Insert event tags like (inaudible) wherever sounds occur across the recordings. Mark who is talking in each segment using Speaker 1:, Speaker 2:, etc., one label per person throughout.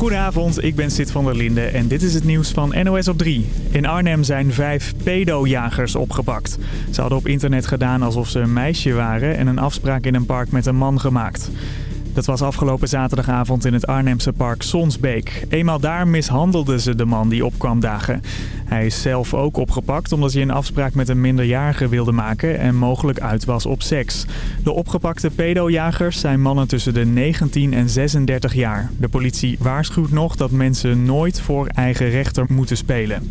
Speaker 1: Goedenavond, ik ben Sid van der Linde en dit is het nieuws van NOS op 3. In Arnhem zijn vijf pedojagers opgepakt. Ze hadden op internet gedaan alsof ze een meisje waren en een afspraak in een park met een man gemaakt. Dat was afgelopen zaterdagavond in het Arnhemse park Sonsbeek. Eenmaal daar mishandelden ze de man die opkwam dagen. Hij is zelf ook opgepakt omdat hij een afspraak met een minderjarige wilde maken en mogelijk uit was op seks. De opgepakte pedojagers zijn mannen tussen de 19 en 36 jaar. De politie waarschuwt nog dat mensen nooit voor eigen rechter moeten spelen.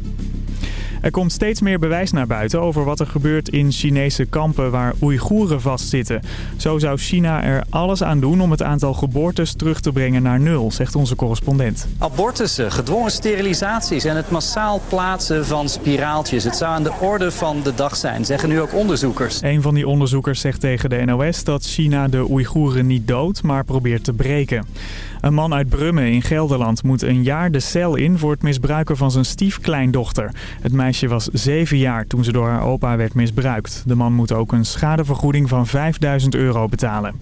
Speaker 1: Er komt steeds meer bewijs naar buiten over wat er gebeurt in Chinese kampen waar Oeigoeren vastzitten. Zo zou China er alles aan doen om het aantal geboortes terug te brengen naar nul, zegt onze correspondent.
Speaker 2: Abortussen, gedwongen sterilisaties en het massaal plaatsen van spiraaltjes. Het zou aan de orde van de dag zijn, zeggen nu ook onderzoekers.
Speaker 1: Een van die onderzoekers zegt tegen de NOS dat China de Oeigoeren niet doodt, maar probeert te breken. Een man uit Brummen in Gelderland moet een jaar de cel in voor het misbruiken van zijn stiefkleindochter. Het meisje was zeven jaar toen ze door haar opa werd misbruikt. De man moet ook een schadevergoeding van 5000 euro betalen.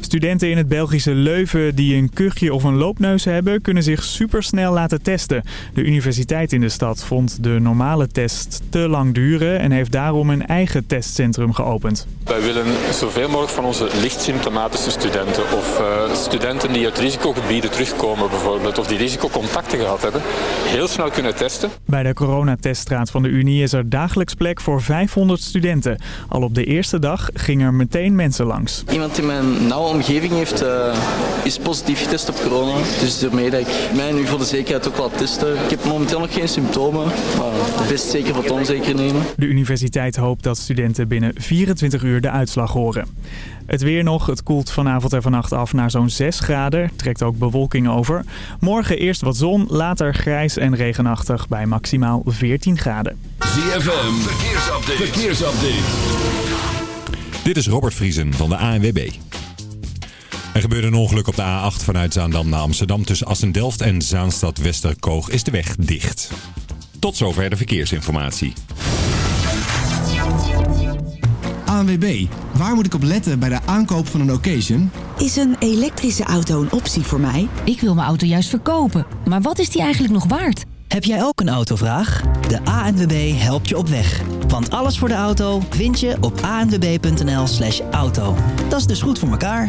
Speaker 1: Studenten in het Belgische Leuven die een kuchje of een loopneus hebben... kunnen zich supersnel laten testen. De universiteit in de stad vond de normale test te lang duren... en heeft daarom een eigen testcentrum geopend.
Speaker 3: Wij willen zoveel mogelijk van onze licht symptomatische studenten... of uh, studenten die uit risicogebieden terugkomen bijvoorbeeld... of die risicocontacten gehad hebben, heel snel kunnen testen.
Speaker 1: Bij de coronateststraat van de Unie is er dagelijks plek voor 500 studenten. Al op de eerste dag gingen er meteen mensen langs.
Speaker 4: Iemand in mijn omgeving heeft, uh, is positief getest op corona. Dus daarmee dat ik mij nu voor de zekerheid ook laat testen. Ik heb momenteel nog geen symptomen, maar best zeker wat onzeker nemen.
Speaker 1: De universiteit hoopt dat studenten binnen 24 uur de uitslag horen. Het weer nog, het koelt vanavond en vannacht af naar zo'n 6 graden. Trekt ook bewolking over. Morgen eerst wat zon, later grijs en regenachtig bij maximaal 14 graden.
Speaker 5: ZFM, verkeersupdate. verkeersupdate.
Speaker 6: Dit is Robert Vriesen van de ANWB. Er gebeurde een ongeluk op de A8 vanuit Zaandam naar Amsterdam. Tussen Assen-Delft en Zaanstad-Westerkoog is de weg dicht. Tot zover de verkeersinformatie.
Speaker 7: ANWB, waar moet ik op letten bij de aankoop van een occasion?
Speaker 8: Is een elektrische auto een optie voor mij?
Speaker 9: Ik wil mijn auto juist verkopen, maar wat is die eigenlijk nog waard?
Speaker 10: Heb jij ook een autovraag? De ANWB helpt je op weg. Want alles voor de auto vind je op anwb.nl slash auto. Dat is dus goed voor elkaar.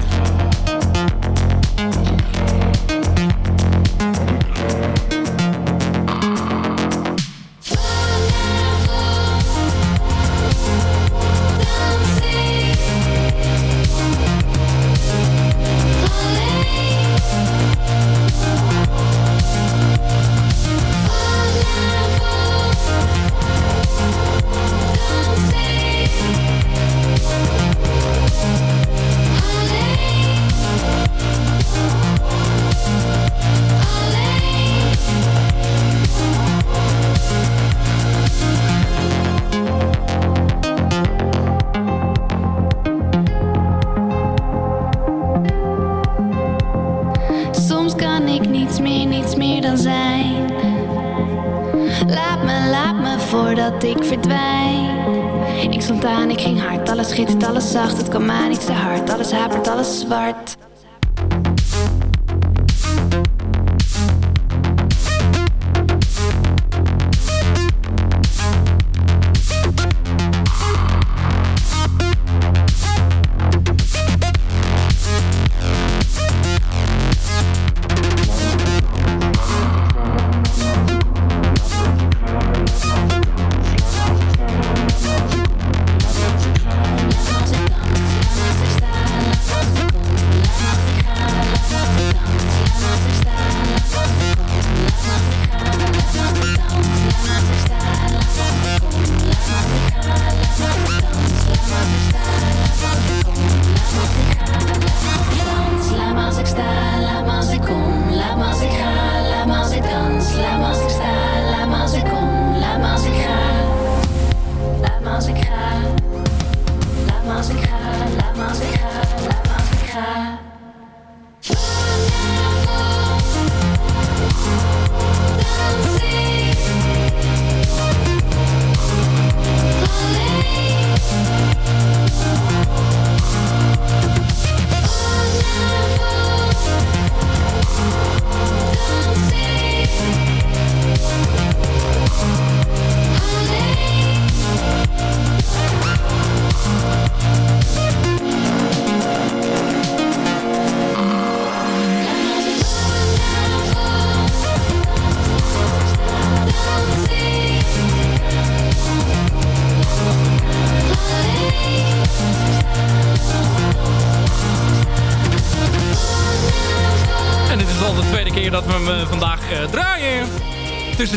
Speaker 11: Kwam aan, ik te hard, alles hapert, alles zwart.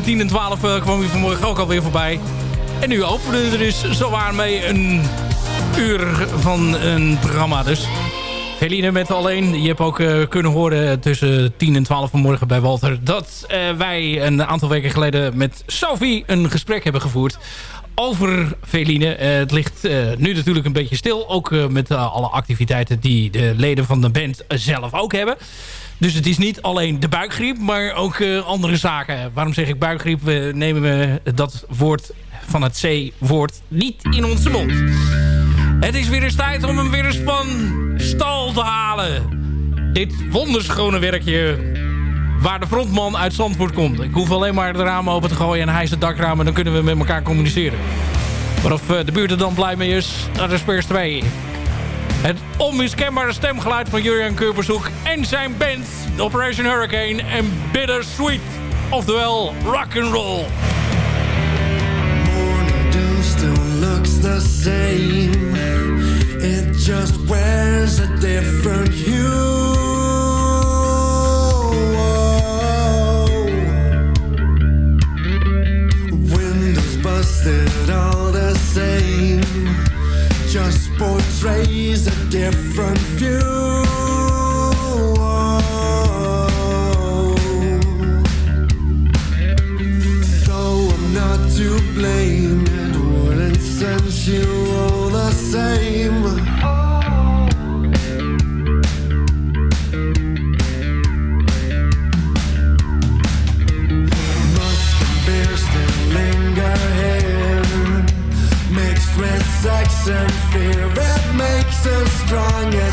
Speaker 12: Tussen 10 en 12 uh, kwam hij vanmorgen ook alweer voorbij. En nu openen we er dus zowaar mee een uur van een programma. Dus Feline met alleen. Je hebt ook uh, kunnen horen tussen 10 en 12 vanmorgen bij Walter... dat wij een aantal weken geleden met Sophie een gesprek hebben gevoerd over Feline. Uh, het ligt nu natuurlijk een beetje stil. Ook met alle activiteiten die de leden van de band zelf ook hebben. Dus het is niet alleen de buikgriep, maar ook andere zaken. Waarom zeg ik buikgriep? We nemen we dat woord van het C-woord niet in onze mond. Het is weer eens tijd om hem weer eens van stal te halen. Dit wonderschone werkje waar de frontman uit Zandvoort komt. Ik hoef alleen maar de ramen open te gooien en hij zijn dakramen... en dan kunnen we met elkaar communiceren. Maar of de buurt er dan blij mee is, dat is Pers 2. Het onmiskenbare stemgeluid van Jurjan Keurbezoek en zijn band... Operation Hurricane en Bittersweet. Oftewel rock and roll.
Speaker 13: Morning dew still looks the same. It just wears a different hue. busted all the same just portrays a different view
Speaker 14: strong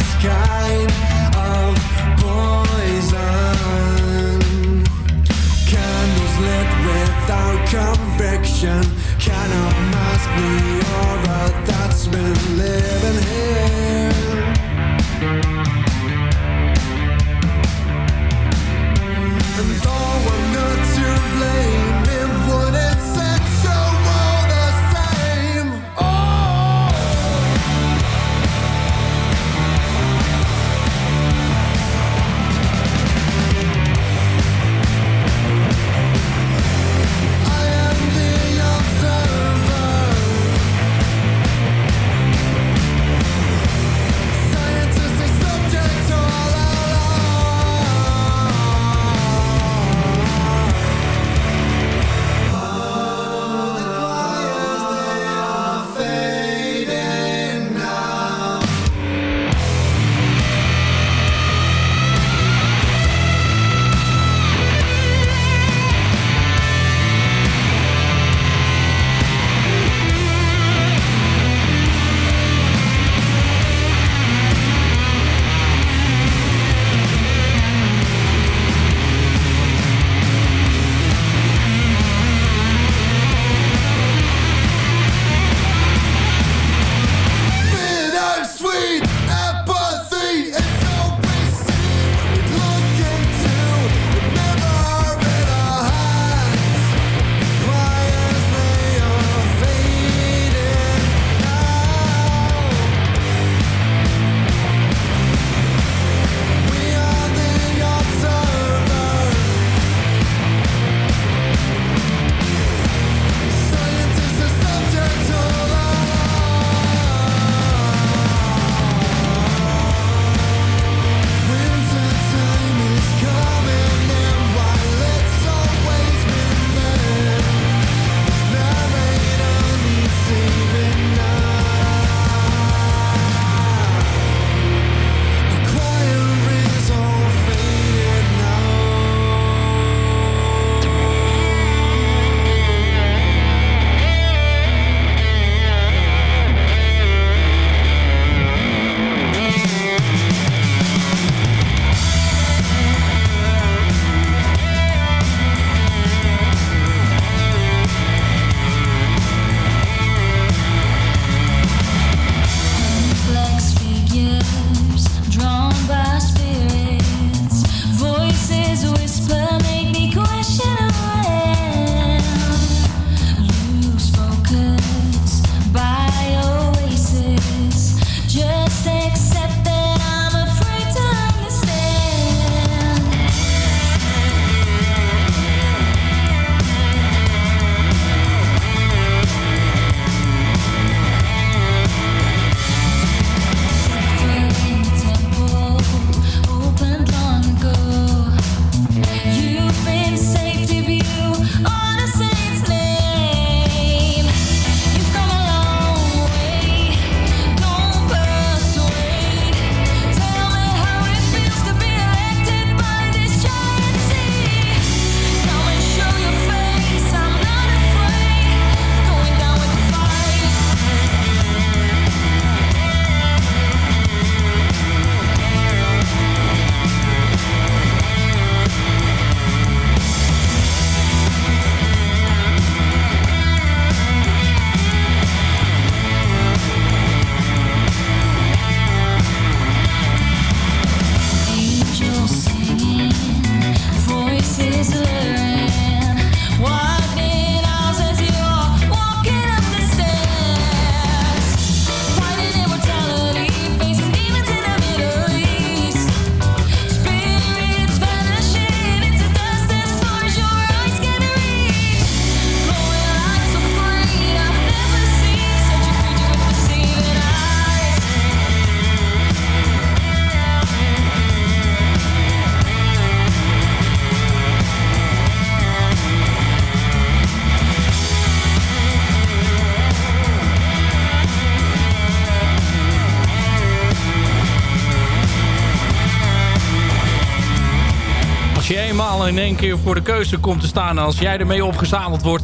Speaker 14: één keer voor de keuze komt te staan... als jij ermee opgezadeld wordt,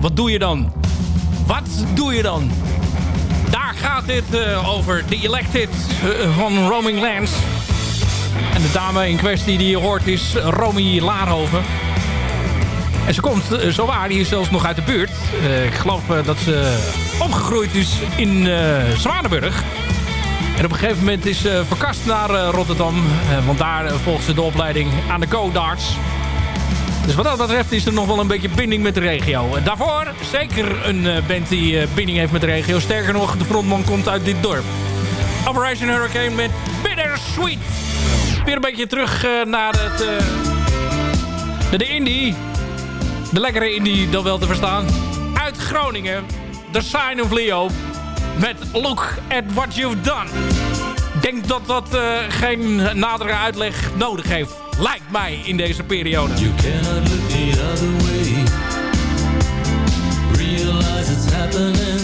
Speaker 14: wat doe je dan? Wat doe je dan? Daar gaat dit uh, over. The Elected uh, van Roaming Lands. En de dame in kwestie die je hoort is Romy Laarhoven. En ze komt uh, zo die is zelfs nog uit de buurt. ik geloof dat ze opgegroeid is in Zwanenburg. En op een gegeven moment is ze verkast naar Rotterdam. want daar volgt ze de opleiding aan de Co-Darts. Dus wat dat betreft is er nog wel een beetje binding met de regio. En daarvoor zeker een band die binding heeft met de regio. Sterker nog, de frontman komt uit dit dorp. Operation Hurricane met Bittersweet. Weer een beetje terug naar het... Uh, de indie. De lekkere indie, dan wel te verstaan. Uit Groningen. The Sign of Leo. Met Look at What You've Done. Ik denk dat dat geen nadere uitleg nodig heeft. Lijkt mij in deze periode. You cannot look the other way. Realize it's happening.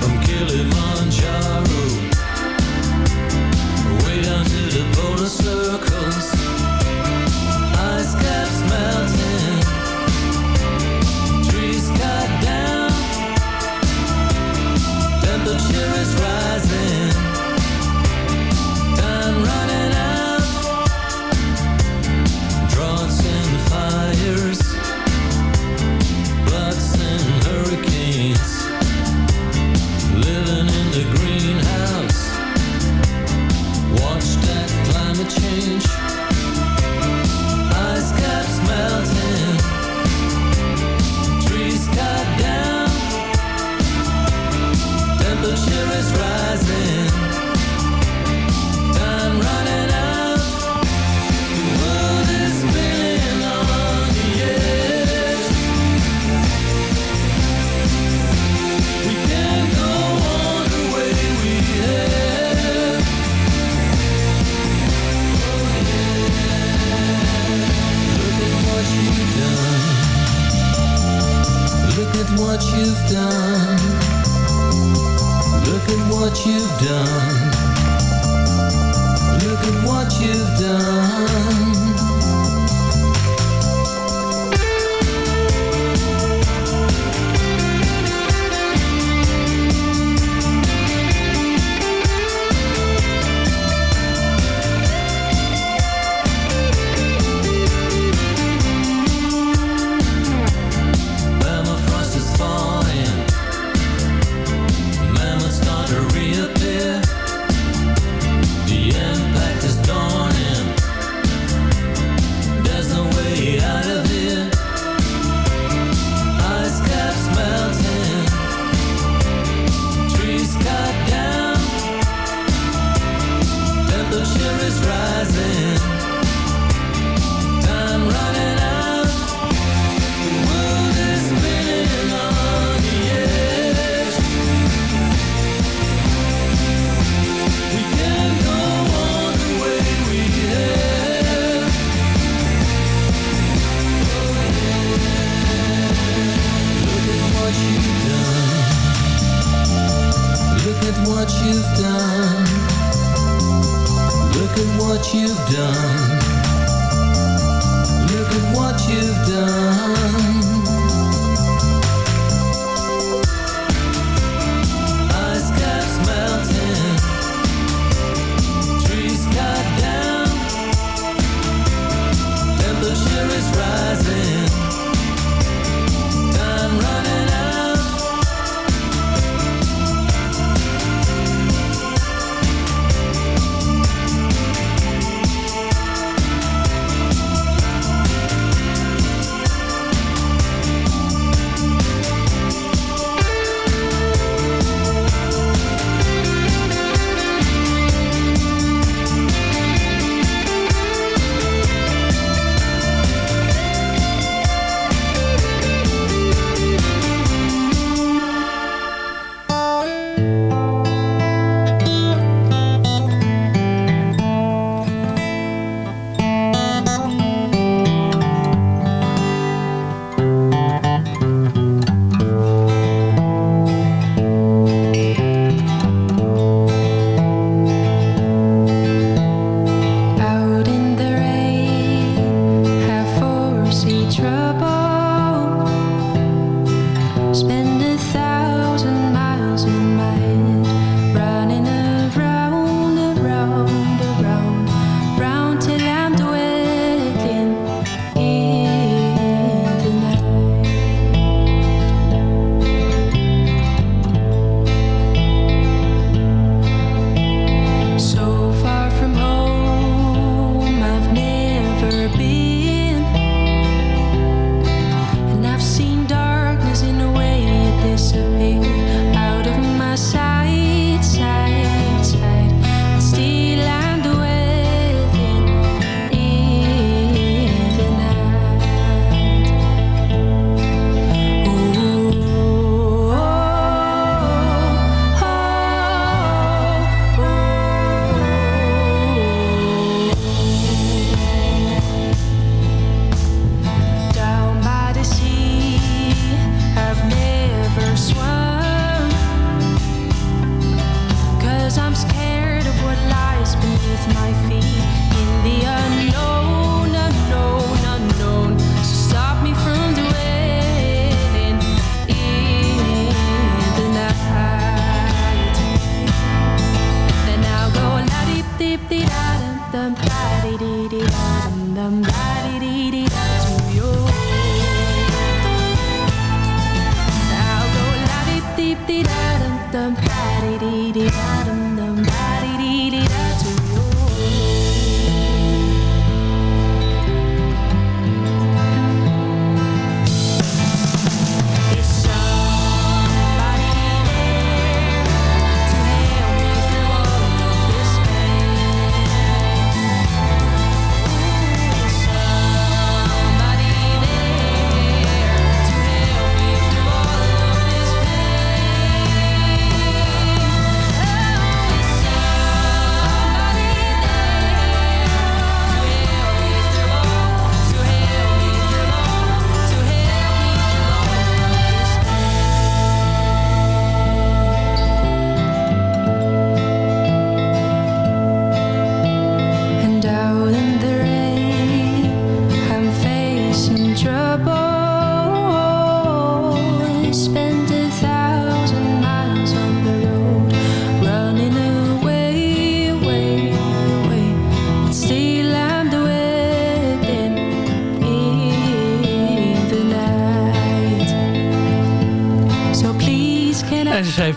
Speaker 14: From Kilimanjaro. Way down to the polar circles. Ice caps melting. Trees cut down. Temperature is rising.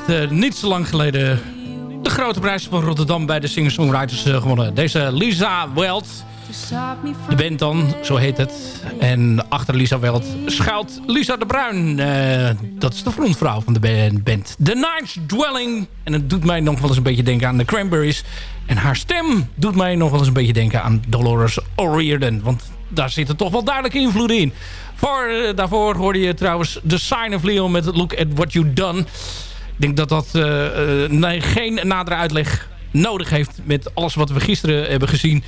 Speaker 12: Eh, niet zo lang geleden de grote prijs van Rotterdam bij de singer-songwriters eh, gewonnen. Deze Lisa Weld, de band dan, zo heet het. En achter Lisa Weld schuilt Lisa de Bruin. Eh, dat is de frontvrouw van de ba- band. The Night's Dwelling. En het doet mij nog wel eens een beetje denken aan de Cranberries. En haar stem doet mij nog wel eens een beetje denken aan Dolores O'Riordan. Want daar zitten toch wel duidelijke invloeden in. Voor, daarvoor hoorde je trouwens The Sign of Leon met Look at What You've Done. Ik denk dat dat eh, eh, nee, geen nadere uitleg nodig heeft met alles wat we gisteren hebben gezien.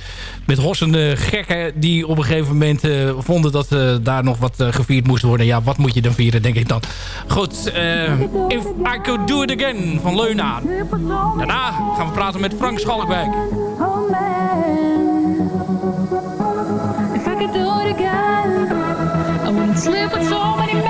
Speaker 12: Met hossende gekken die op een gegeven moment eh, vonden dat eh, daar nog wat eh, gevierd moest worden. Ja, wat moet je dan vieren, denk ik dan. Goed, eh, If I Could Do It Again van Leuna. Daarna gaan we praten met Frank Schalkwijk.
Speaker 11: If I could do it again, I wouldn't sleep with so many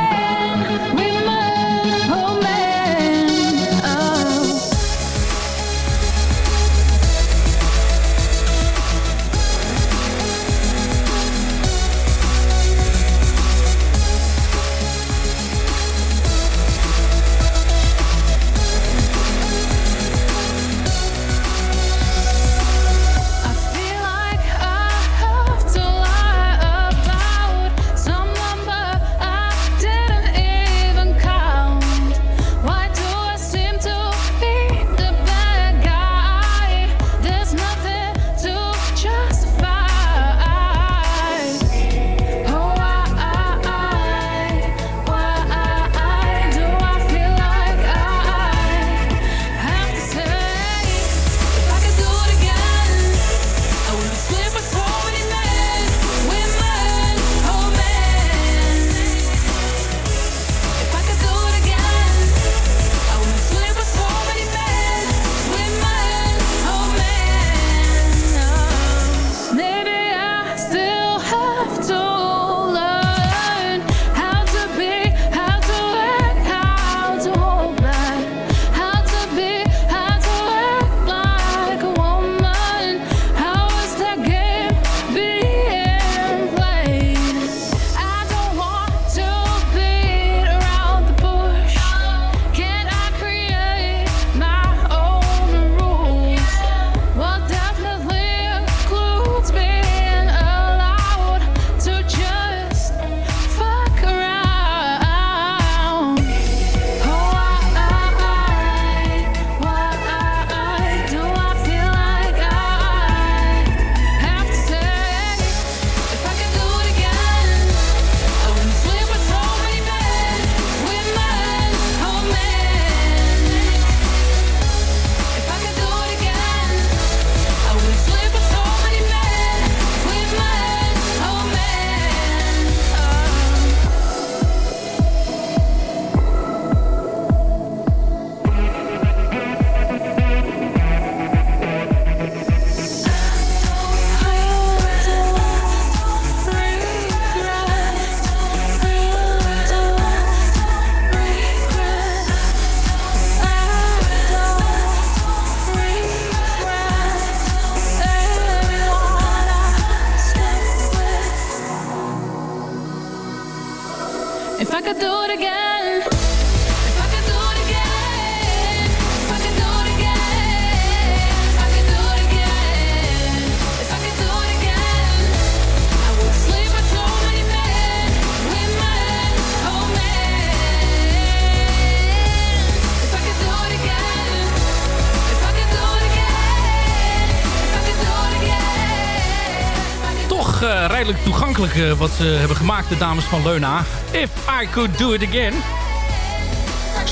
Speaker 12: eh, wat ze hebben gemaakt, de dames van Leuna. If I could do it again.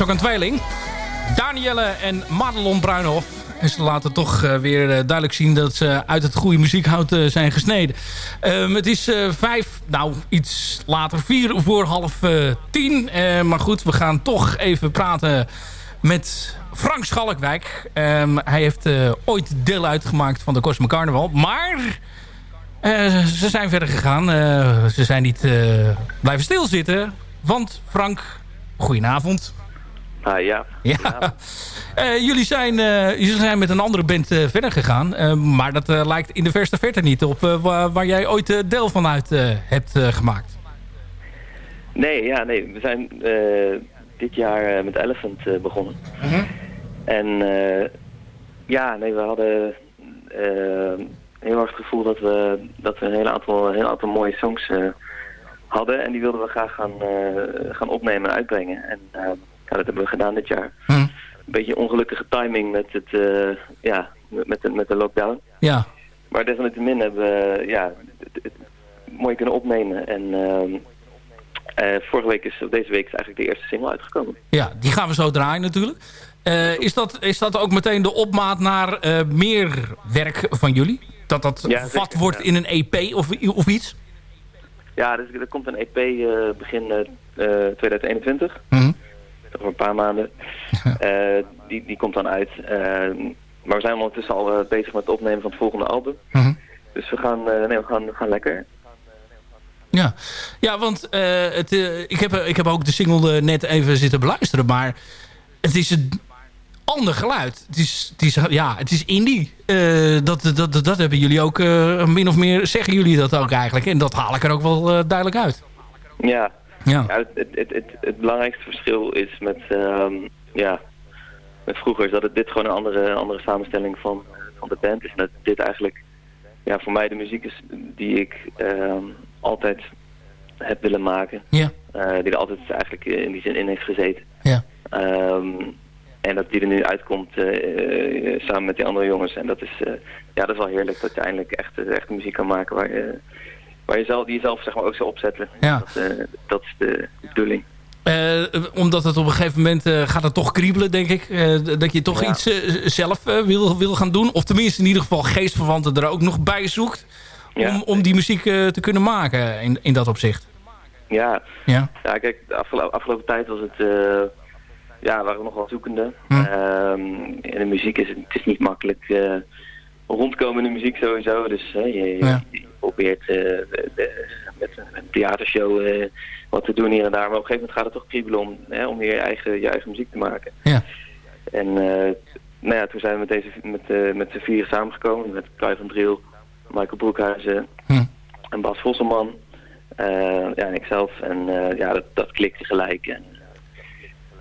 Speaker 12: Ook een tweeling. Danielle en Madelon Bruinhof. En ze laten toch eh, weer eh, duidelijk zien dat ze uit het goede muziekhout zijn gesneden. Ehm, het is vijf, nou iets later, vier voor half tien. Eh, maar goed, we gaan toch even praten met Frank Schalkwijk. Ehm, hij heeft ooit deel uitgemaakt van de Cosmic Carnival. Maar ze zijn verder gegaan. Eh, ze zijn niet eh, blijven stilzitten. Want Frank, goedenavond.
Speaker 15: Ah, ja.
Speaker 12: Ja. Eh, jullie, zijn, eh, jullie zijn met een andere band eh, verder gegaan. Eh, maar dat eh, lijkt in de verste verte niet op eh, waar, waar jij ooit eh, deel van uit eh, hebt eh, gemaakt.
Speaker 15: Nee, ja, nee. We zijn eh, dit jaar eh, met Elephant eh, begonnen. En eh, ja, nee, we hadden eh, heel erg het gevoel dat we, dat we een hele aantal, heel aantal mooie songs eh, hadden. En die wilden we graag gaan, eh, gaan opnemen en uitbrengen. En eh, dat hebben we gedaan dit jaar. Een beetje ongelukkige timing met, het, ja, met, de, met de lockdown.
Speaker 12: Ja.
Speaker 15: Maar desalniettemin hebben we ja, het, het mooi kunnen opnemen. En ehm, eh, vorige week is, of deze week is eigenlijk de eerste single uitgekomen.
Speaker 12: Ja, die gaan we zo draaien natuurlijk. Eh, is, dat, is dat ook meteen de opmaat naar eh, meer werk van jullie? Dat dat
Speaker 15: Ja,
Speaker 12: vat
Speaker 15: zeker,
Speaker 12: wordt
Speaker 15: ja.
Speaker 12: in een EP of, of iets?
Speaker 15: Ja, dus er komt een EP eh, begin eh, eh, 2021.
Speaker 12: Mhm.
Speaker 15: Over een paar maanden. (laughs) Die, die komt dan uit. Maar we zijn ondertussen al bezig met het opnemen van het volgende album.
Speaker 12: Mhm.
Speaker 15: Dus we gaan, nee, we gaan, we gaan lekker.
Speaker 12: Ja, ja want het, ik, heb, ik heb ook de single net even zitten beluisteren. Maar het is een ander geluid. Het is, het is, ja, het is indie. Eh, dat, dat, dat, dat hebben jullie ook eh, min of meer... Zeggen jullie dat ook eigenlijk. En dat haal ik er ook wel eh, duidelijk uit.
Speaker 15: Ja,
Speaker 12: Ja.
Speaker 15: het, het, het, het, het belangrijkste verschil is met, ehm, ja, met vroeger is dat het dit gewoon een andere, andere samenstelling van, van de band is. En dat dit eigenlijk ja, voor mij de muziek is die ik ehm, altijd heb willen maken.
Speaker 12: Ja.
Speaker 15: Die er altijd eigenlijk in die zin in heeft gezeten.
Speaker 12: Ja.
Speaker 15: Ehm, en dat die er nu uitkomt eh, eh, samen met die andere jongens. En dat is, eh, ja, dat is wel heerlijk dat je eindelijk echt, echt muziek kan maken waar je, waar je zelf, die je zelf zeg maar, ook zou opzetten.
Speaker 12: Ja.
Speaker 15: Dat, dat is de bedoeling.
Speaker 12: Omdat het op een gegeven moment gaat het toch kriebelen, denk ik. Dat je toch
Speaker 15: Ja.
Speaker 12: iets zelf wil, wil gaan doen. Of tenminste in ieder geval geestverwanten er ook nog bij zoekt. Om, om die muziek te kunnen maken in, in dat opzicht.
Speaker 15: Ja,
Speaker 12: Ja.
Speaker 15: ja kijk, de afgelo- afgelopen tijd was het, ja, waren we nog wel zoekende.
Speaker 12: Hm.
Speaker 15: Ehm, in de muziek is het, het is niet makkelijk eh, rondkomen in de muziek sowieso. Dus je, je-
Speaker 12: Ja.
Speaker 15: je probeert eh, de- de- met een, theatershow eh, wat te doen hier en daar. Maar op een gegeven moment gaat het toch kriebelen om, hè, om je eigen, je eigen muziek te maken.
Speaker 12: Ja.
Speaker 15: En nou ja, toen zijn we met, deze, met, met z'n vieren samengekomen. Met Kai van Driel, Michael Broekhuizen
Speaker 12: Hm.
Speaker 15: en Bas Vosselman. Ja, en ikzelf. En ja, dat, dat klikte gelijk. En,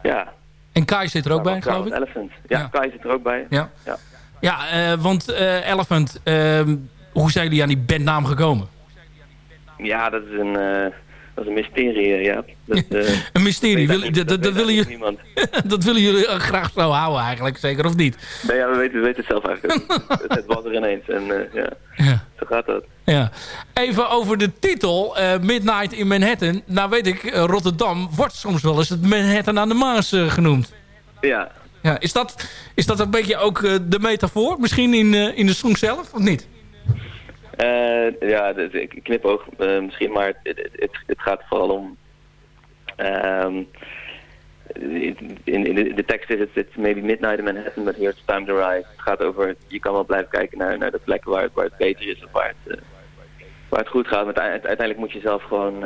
Speaker 15: ja.
Speaker 12: En Kai zit er ook bij, geloof ik?
Speaker 15: Elephant. Ja, Kai zit er ook bij.
Speaker 12: Ja.
Speaker 15: ja.
Speaker 12: Ja, eh, want eh, Elephant, ehm, hoe zijn jullie aan die bandnaam gekomen?
Speaker 15: Ja, dat is een, eh, dat is een mysterie, eh, ja. Dat, (laughs) eh,
Speaker 12: Een mysterie. Wil- dat, dat, willen jullie,
Speaker 15: niemand. (laughs)
Speaker 12: dat willen jullie eh, graag zo houden eigenlijk, zeker of niet?
Speaker 15: Nee, ja, we weten, we weten het zelf eigenlijk (laughs) het, het was er ineens en ja,
Speaker 12: Ja.
Speaker 15: zo gaat dat.
Speaker 12: Ja. Even over de titel, Midnight in Manhattan. Nou weet ik, Rotterdam wordt soms wel eens het Manhattan aan de Maas genoemd.
Speaker 15: Ja,
Speaker 12: Ja, is, dat, is dat een beetje ook de metafoor? Misschien in, in de song zelf, of niet?
Speaker 15: Eh, ja, ik knip ook eh, misschien, maar het, het, gaat vooral om... ehm, in, in de, tekst is het, it's maybe midnight in Manhattan, but here's time to rise. Het gaat over, je kan wel blijven kijken naar, naar de plekken waar waar het beter is of waar het, eh, waar het goed gaat. Maar uite- uiteindelijk moet je zelf gewoon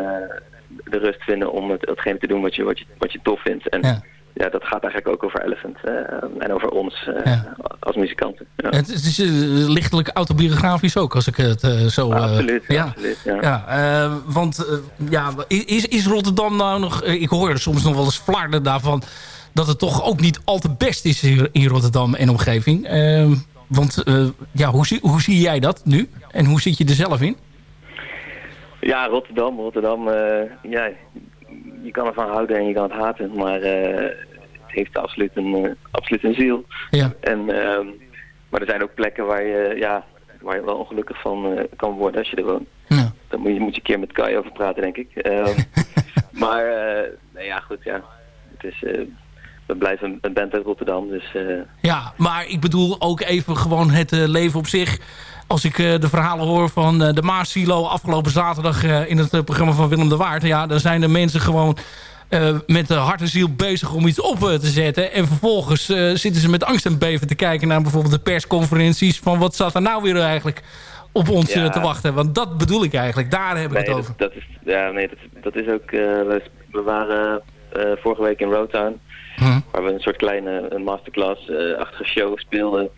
Speaker 15: de rust vinden om het, hetgene te doen wat je, wat je, wat je tof vindt. En.
Speaker 12: Ja,
Speaker 15: dat gaat eigenlijk ook over Elephant eh, en over ons eh, als muzikanten. Ja.
Speaker 12: Het, is eh, lichtelijk autobiografisch ook, als ik het eh, zo...
Speaker 15: absoluut,
Speaker 12: ja.
Speaker 15: absoluut. Ja.
Speaker 12: Ja, eh, want ja, is, is Rotterdam nou nog... ik hoor soms nog wel eens flarden daarvan... dat het toch ook niet al te best is hier in Rotterdam en omgeving. Eh, want ja, hoe, zie, hoe zie jij dat nu? En hoe zit je er zelf in?
Speaker 15: Ja, Rotterdam, Rotterdam, eh, ja, je kan ervan houden en je kan het haten, maar eh, het heeft absoluut een, eh, absoluut een ziel.
Speaker 12: Ja.
Speaker 15: En, ehm, maar er zijn ook plekken waar je, ja, waar je wel ongelukkig van eh, kan worden als je er woont.
Speaker 12: Ja.
Speaker 15: Dan moet je, moet je een keer met Kai over praten, denk ik. Ehm, (laughs) maar, nee, ja, goed, ja. Het is, we blijven een band uit Rotterdam, dus...
Speaker 12: Ja, maar ik bedoel ook even gewoon het leven op zich. Als ik eh, de verhalen hoor van eh, de Maas-silo afgelopen zaterdag eh, in het programma van Willem de Waard. Ja, dan zijn de mensen gewoon met de hart en ziel bezig om iets op te zetten. En vervolgens zitten ze met angst en beven te kijken naar bijvoorbeeld de persconferenties. Van wat staat er nou weer eigenlijk op ons
Speaker 15: Ja.
Speaker 12: te wachten. Want dat bedoel ik eigenlijk. Daar heb ik
Speaker 15: nee,
Speaker 12: het over.
Speaker 15: Dat, dat is, ja, nee, dat, dat is ook... we, waren vorige week in Roadtown,
Speaker 12: Hm.
Speaker 15: waar we een soort kleine een masterclass-achtige show speelden.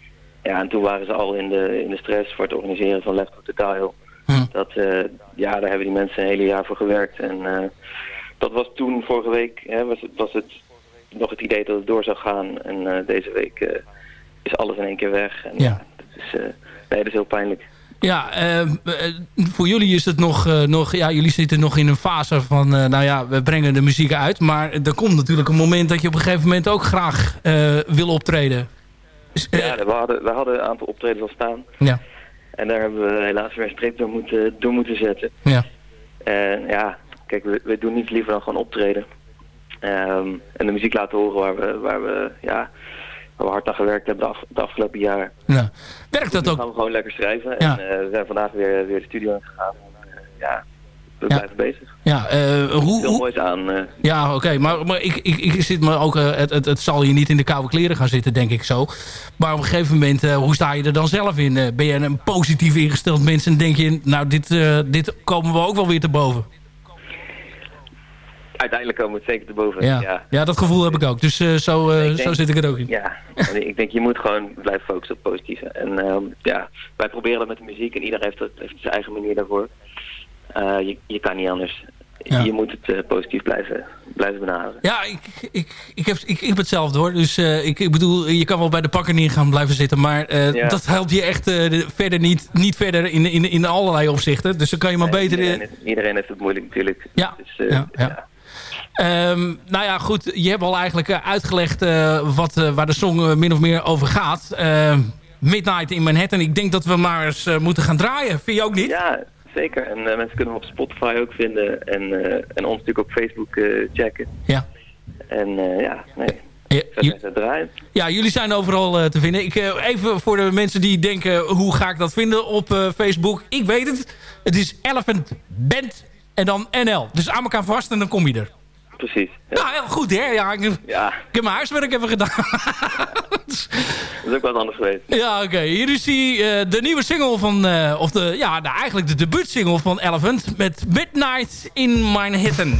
Speaker 15: Ja, en toen waren ze al in de, in de stress voor het organiseren van Left of the Dial.
Speaker 12: Hm.
Speaker 15: Dat, eh, ja, daar hebben die mensen een hele jaar voor gewerkt. En eh, dat was toen, vorige week, hè, was, het, was het nog het idee dat het door zou gaan. En eh, deze week is alles in één keer weg. En,
Speaker 12: Ja.
Speaker 15: dat is, nee, dat is heel pijnlijk.
Speaker 12: Ja, voor jullie is het nog, nog... Ja, jullie zitten nog in een fase van... nou ja, we brengen de muziek uit. Maar er komt natuurlijk een moment dat je op een gegeven moment ook graag wil optreden. Dus, eh,
Speaker 15: Ja, we hadden, we hadden een aantal optredens al staan.
Speaker 12: Ja.
Speaker 15: En daar hebben we helaas weer een streep door moeten, door moeten zetten.
Speaker 12: Ja.
Speaker 15: En ja, kijk, we, we doen niets liever dan gewoon optreden. Ehm, en de muziek laten horen waar we, waar we, ja, waar we hard aan gewerkt hebben de, af, de afgelopen jaren.
Speaker 12: Ja. Werkt dat
Speaker 15: Nu
Speaker 12: ook?
Speaker 15: gaan we gewoon lekker schrijven.
Speaker 12: Ja.
Speaker 15: En eh, we zijn vandaag weer, weer de studio in gegaan. En, eh, ja, we blijven bezig.
Speaker 12: Ja, eh, hoe,
Speaker 15: moois aan. eh,
Speaker 12: ja oké. Maar, maar ik, ik, ik zit me ook... eh, het, het, het zal je niet in de koude kleren gaan zitten, denk ik zo. Maar op een gegeven moment, hoe sta je er dan zelf in? Ben je een positief ingesteld mens en denk je... Nou, dit, dit komen we ook wel weer te boven.
Speaker 15: uiteindelijk komen we het zeker te boven.
Speaker 12: Ja,
Speaker 15: ja.
Speaker 12: ja. dat gevoel heb ik ook. Dus zo,
Speaker 15: denk-
Speaker 12: zo zit ik er ook in.
Speaker 15: Ja, ik denk je moet gewoon blijven focussen op positieve. En ehm, ja, wij proberen dat met de muziek en iedereen heeft, dat, heeft zijn eigen manier daarvoor. Eh, je, je kan niet anders.
Speaker 12: Ja.
Speaker 15: Je moet het eh, positief blijven, blijven benaderen.
Speaker 12: Ja, ik, ik, ik, heb, ik, ik heb hetzelfde hoor. Dus eh, ik, ik bedoel, je kan wel bij de pakken neer gaan blijven zitten. Maar
Speaker 15: Ja.
Speaker 12: dat helpt je echt de- verder niet, niet verder in, in, in allerlei opzichten. Dus dan kan je maar beter...
Speaker 15: Iedereen, heeft- iedereen heeft het moeilijk natuurlijk.
Speaker 12: Ja,
Speaker 15: Dus,
Speaker 12: ja, ja. Ehm, nou ja, goed. Je hebt al eigenlijk uitgelegd wat, waar de song min of meer over gaat. Ehm, Midnight in Manhattan. Ik denk dat we maar eens moeten gaan draaien. Vind je ook niet?
Speaker 15: Ja, zeker. En eh, mensen kunnen hem op Spotify ook vinden. En, eh, en ons natuurlijk op Facebook eh, checken.
Speaker 12: Ja.
Speaker 15: En ja, nee.
Speaker 12: Ja. Ja, jullie zijn overal te vinden. Ik, even voor de mensen die denken, hoe ga ik dat vinden op Facebook? Ik weet het. Het is Elephant Band en dan NL. Dus aan elkaar vast en dan kom je er.
Speaker 15: Precies.
Speaker 12: Ja, heel goed hè. Ja, ik,
Speaker 15: Ja,
Speaker 12: ik heb mijn huiswerk even gedaan. (laughs)
Speaker 15: dat is ook wat anders geweest.
Speaker 12: Ja, oké. Hier is die, eh, de nieuwe single van... eh, of de, ja, de, eigenlijk de debuutsingle van Elephant... met Midnight in Manhattan.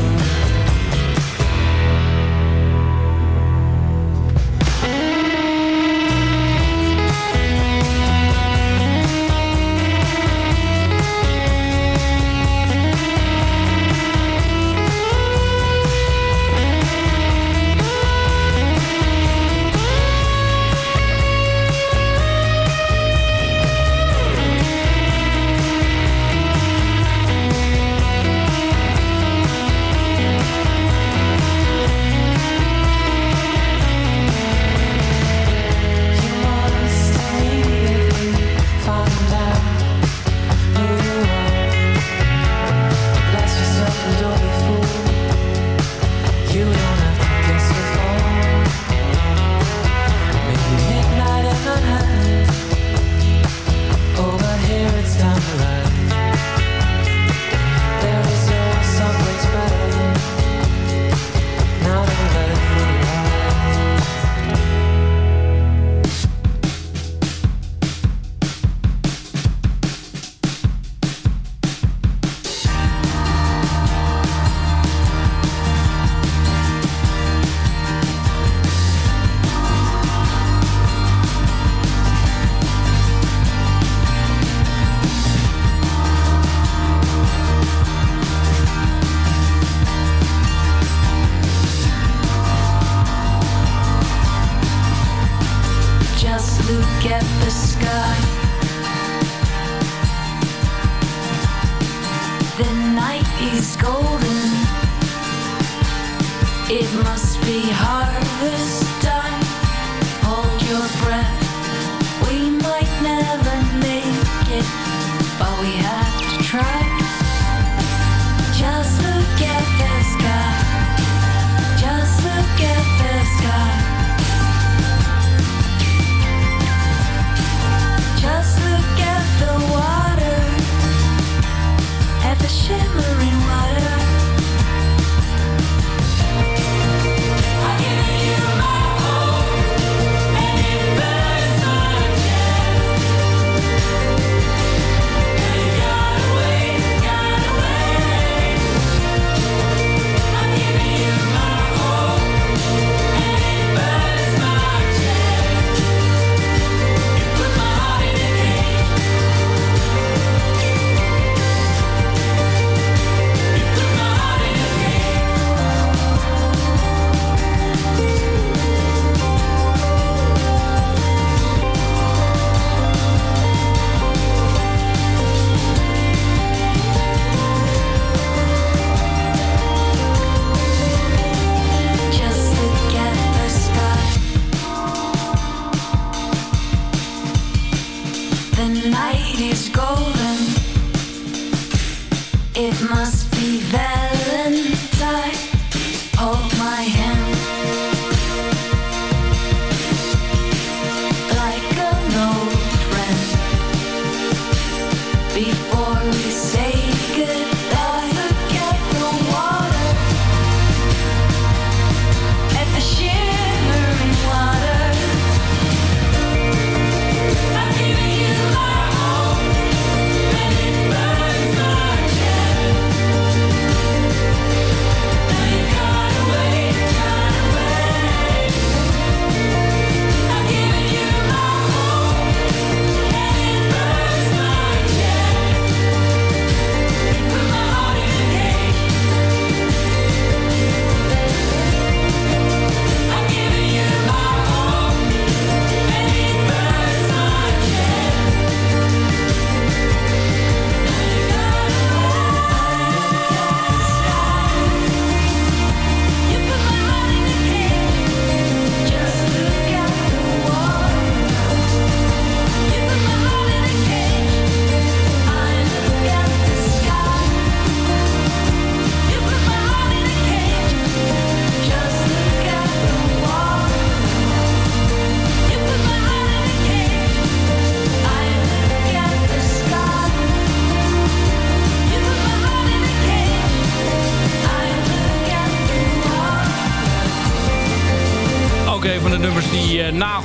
Speaker 11: It must be harvest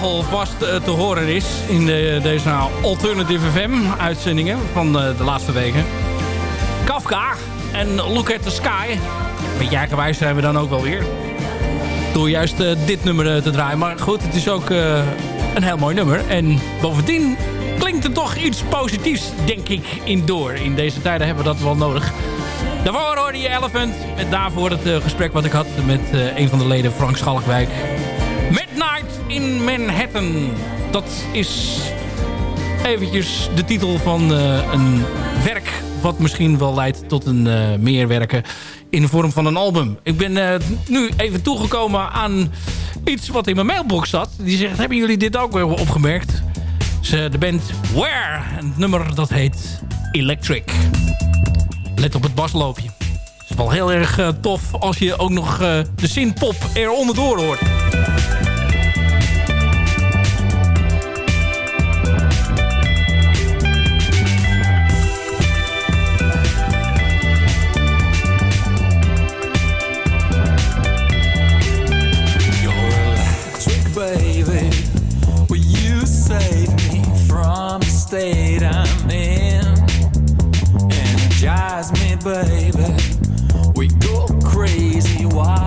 Speaker 12: die eh, eh, te horen is in de, deze nou, Alternative FM uitzendingen van eh, de laatste weken. Kafka en Look at the Sky. Beetje eigenwijs zijn we dan ook wel weer. Door juist eh, dit nummer eh, te draaien. Maar goed, het is ook eh, een heel mooi nummer. En bovendien klinkt er toch iets positiefs, denk ik, in door. In deze tijden hebben we dat wel nodig. Daarvoor hoorde je Elephant. En daarvoor het eh, gesprek wat ik had met eh, een van de leden, Frank Schalkwijk. In Manhattan. Dat is eventjes de titel van eh, een werk... wat misschien wel leidt tot een eh meerwerken in de vorm van een album. Ik ben eh, nu even toegekomen aan iets wat in mijn mailbox zat. Die zegt, hebben jullie dit ook weer opgemerkt? Ze, de band Where. En het nummer dat heet Electric. Let op het basloopje. Het is wel heel erg tof als je ook nog de synthpop er onderdoor hoort.
Speaker 14: Baby. We go crazy, wild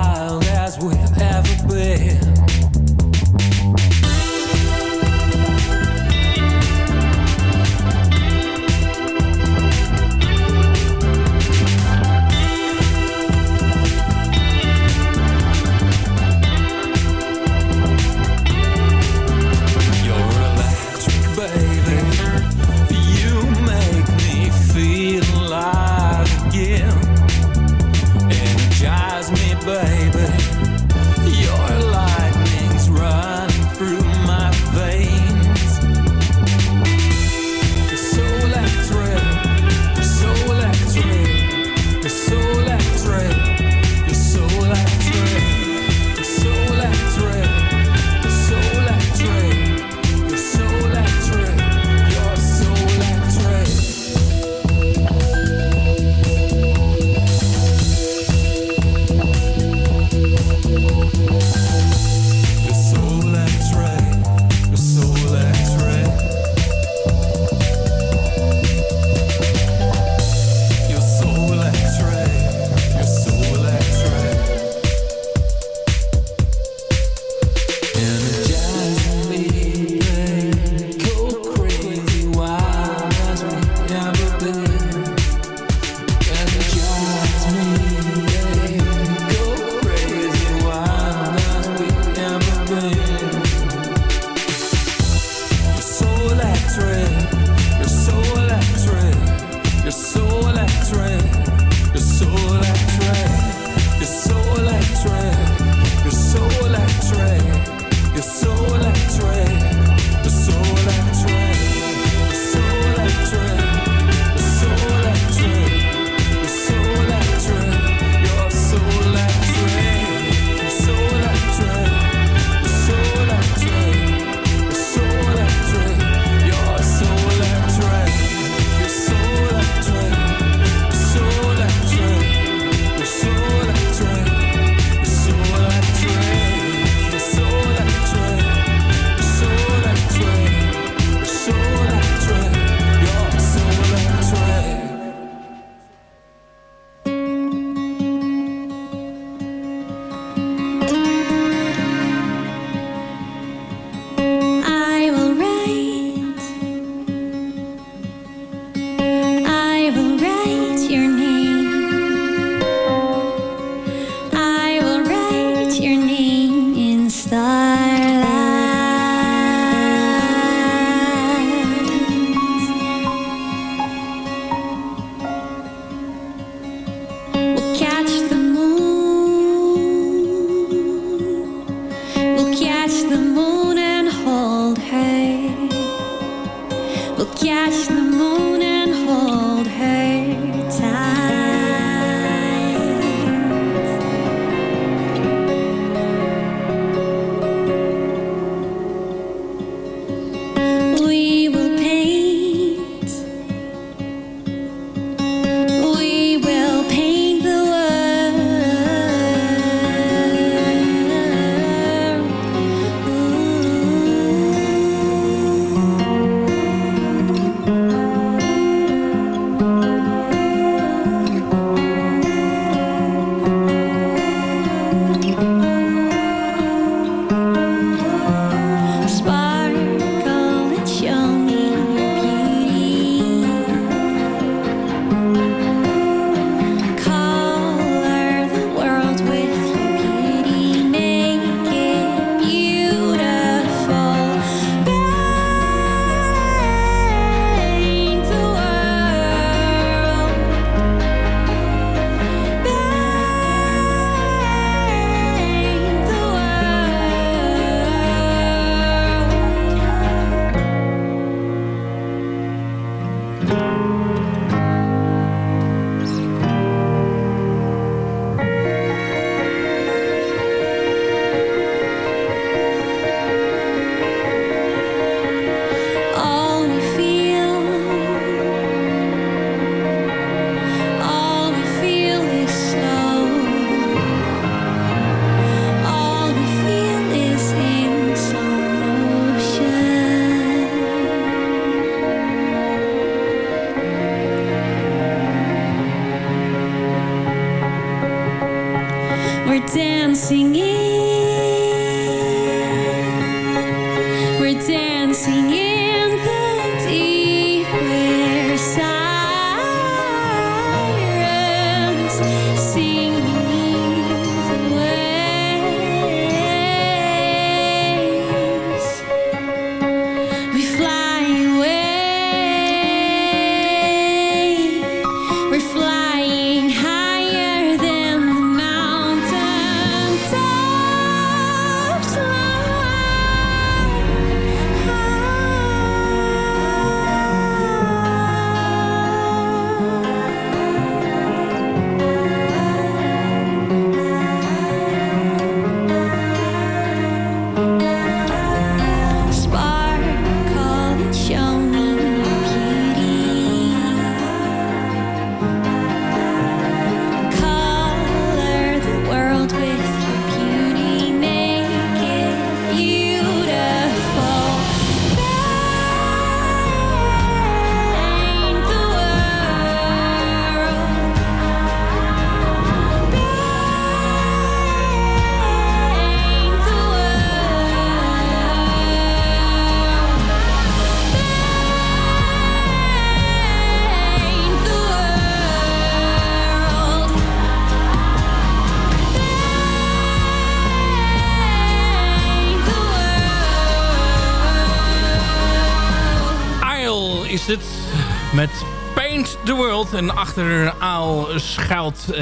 Speaker 12: met Paint the World. En achter Aal schuilt uh,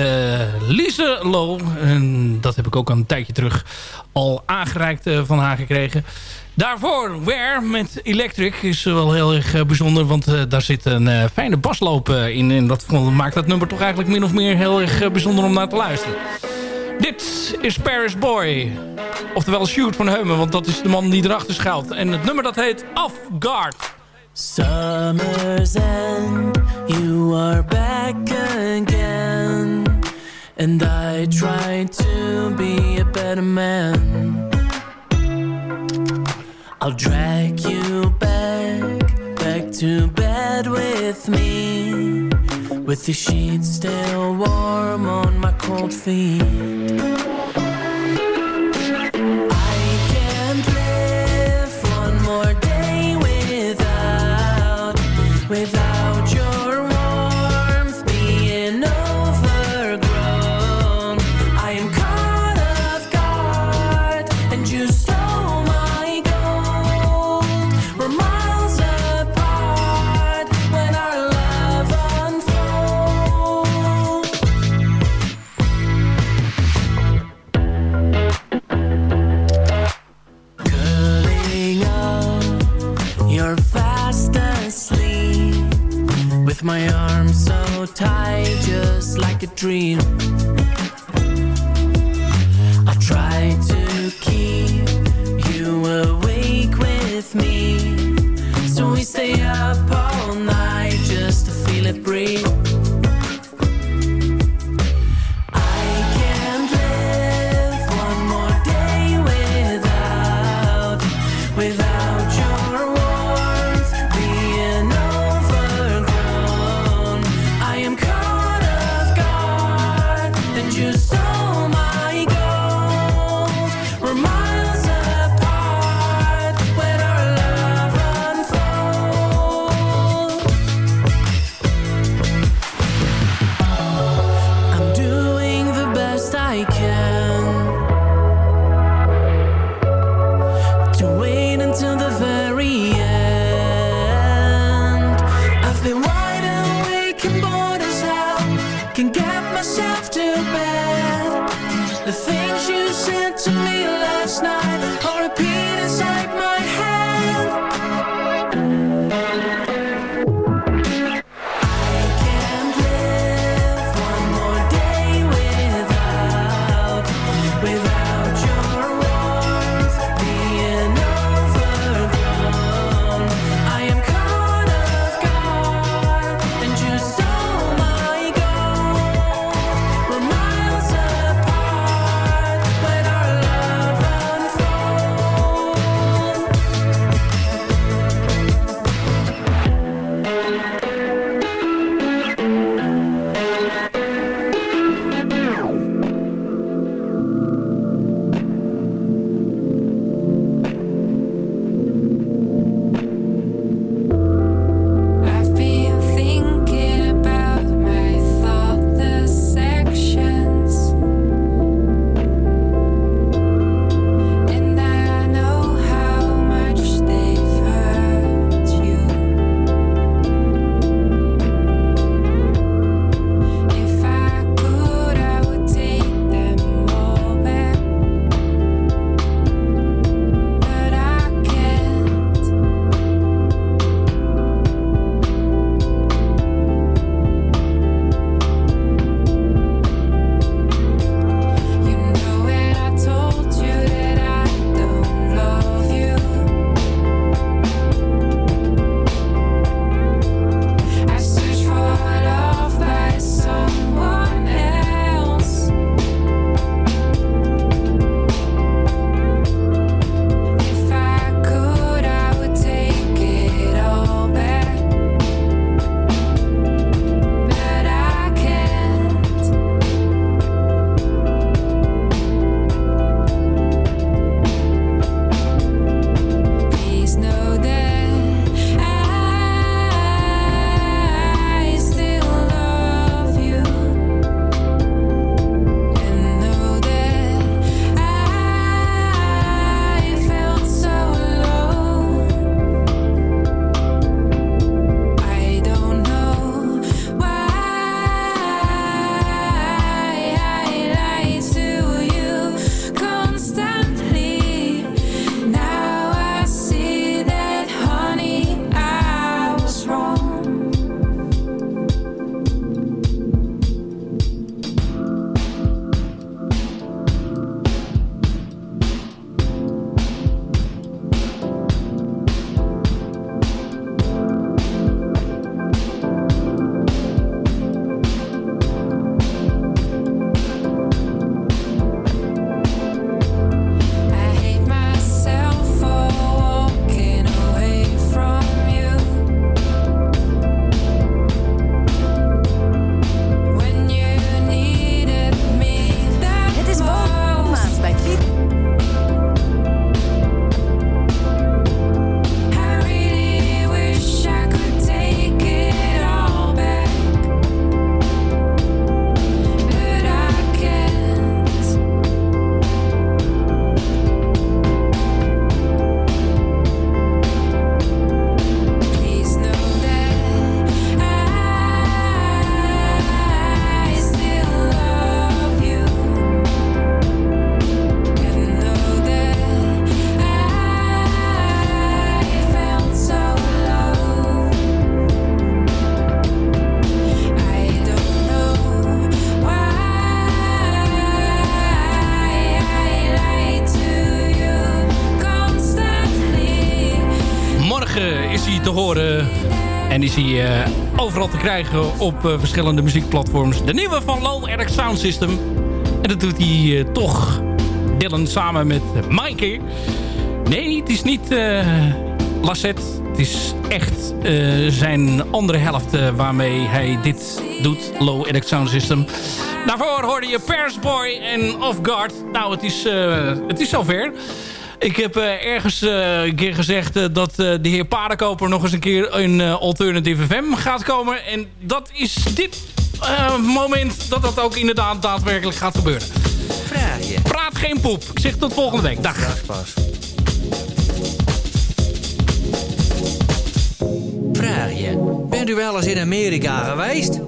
Speaker 12: Lise Low. En dat heb ik ook een tijdje terug al aangereikt uh, van haar gekregen. Daarvoor Where met Electric is wel heel erg uh, bijzonder. Want daar zit een fijne basloop in. En dat maakt dat nummer toch eigenlijk min of meer heel erg bijzonder om naar te luisteren. Dit is Paris Boy. Oftewel Shoot van Heumen, want dat is de man die erachter schuilt. En het nummer dat heet Off Guard.
Speaker 14: Summer's end, you are back again. And I try to be a better man. I'll drag you back, back to bed with me. With the sheets still warm on my cold feet. Without With my arms so tight, just like a dream.
Speaker 12: Hij eh, overal te krijgen op eh, verschillende muziekplatforms. De nieuwe van Low Eric Sound System. En dat doet hij eh, toch Dylan samen met Mikey. Nee, het is niet Lassette. Het is echt zijn andere helft waarmee hij dit doet. Low Eric Sound System. Daarvoor hoorde je Pairs Boy en Off Guard. Nou, het is, het is zover. Ik heb eh, ergens eh, een keer gezegd eh, dat de heer Paardenkoper nog eens een keer in Alternative FM gaat komen. En dat is dit moment dat dat ook inderdaad daadwerkelijk gaat gebeuren.
Speaker 16: Vraag je.
Speaker 12: Praat geen poep. Ik zeg tot volgende week. Dag.
Speaker 16: pas. Vraag je. Bent u wel eens in Amerika geweest?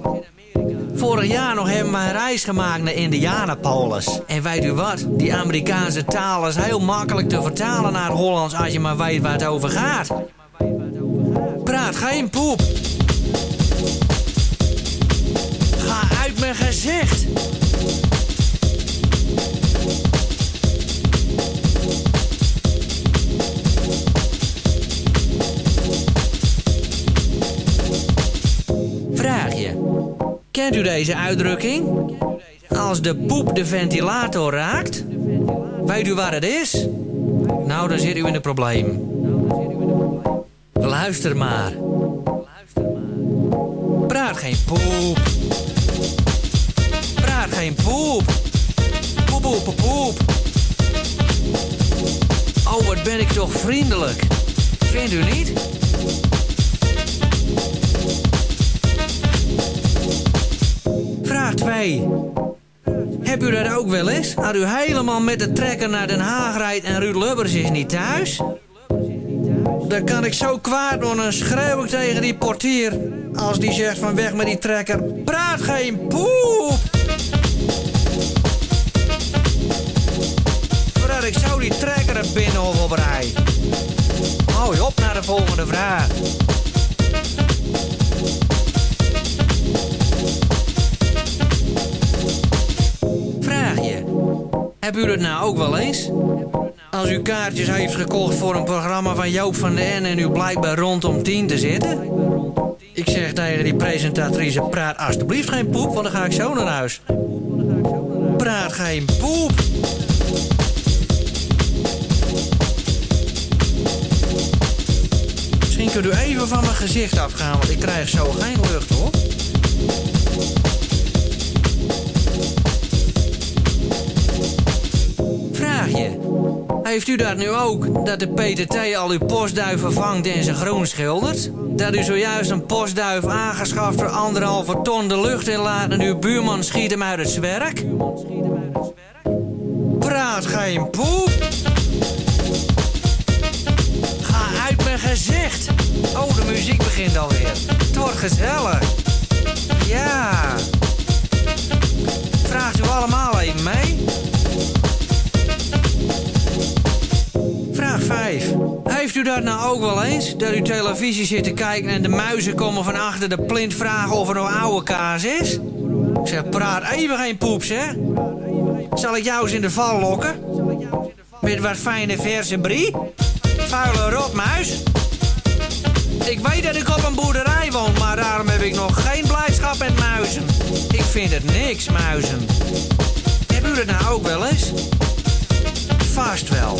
Speaker 16: Vorig jaar nog hebben we een reis gemaakt naar Indianapolis. En weet u wat? Die Amerikaanse taal is heel makkelijk te vertalen naar Hollands als je maar weet waar het over gaat. Praat geen poep. Ga uit mijn gezicht. Kent u deze uitdrukking? Als de poep de ventilator raakt? Weet u waar het is? Nou, dan zit u in een probleem. Luister maar. Praat geen poep. Praat geen poep. Poep, poep, poep. Oh, wat ben ik toch vriendelijk. Vindt u niet? Vraag 2. Heb u dat ook wel eens? Als u helemaal met de trekker naar Den Haag rijdt en Ruud Lubbers is niet thuis? Dan kan ik zo kwaad worden en schreeuw ik tegen die portier. Als die zegt van weg met die trekker. Praat geen poep! Voordat ik zo die trekker het binnenhof oprij. Hou op naar de volgende. Vraag Heb u dat nou ook wel eens? Als u kaartjes heeft gekocht voor een programma van Joop van den en u blijkt bij rondom 10 te zitten? Ik zeg tegen die presentatrice, praat alsjeblieft geen poep, want dan ga ik zo naar huis. Praat geen poep! Misschien kunt u even van mijn gezicht afgaan, want ik krijg zo geen lucht hoor. Heeft u dat nu ook? Dat de PTT al uw postduif vervangt en ze groen schildert? Dat u zojuist een postduif aangeschaft voor anderhalve ton de lucht in laat en uw buurman schiet hem uit het zwerk? Praat geen poep! Ga uit mijn gezicht! Oh, de muziek begint alweer. Het wordt gezellig. Ja. Vraagt u allemaal even mee? Vraag 5. Heeft u dat nou ook wel eens? Dat u televisie zit te kijken en de muizen komen van achter de plint vragen of er nog oude kaas is? Ik zeg, praat even geen poeps, hè? Zal ik jou eens in de val lokken? Met wat fijne verse brie? Vuile rotmuis? Ik weet dat ik op een boerderij woon, maar daarom heb ik nog geen blijdschap met muizen. Ik vind het niks, muizen. Heb u dat nou ook wel eens? Vast wel.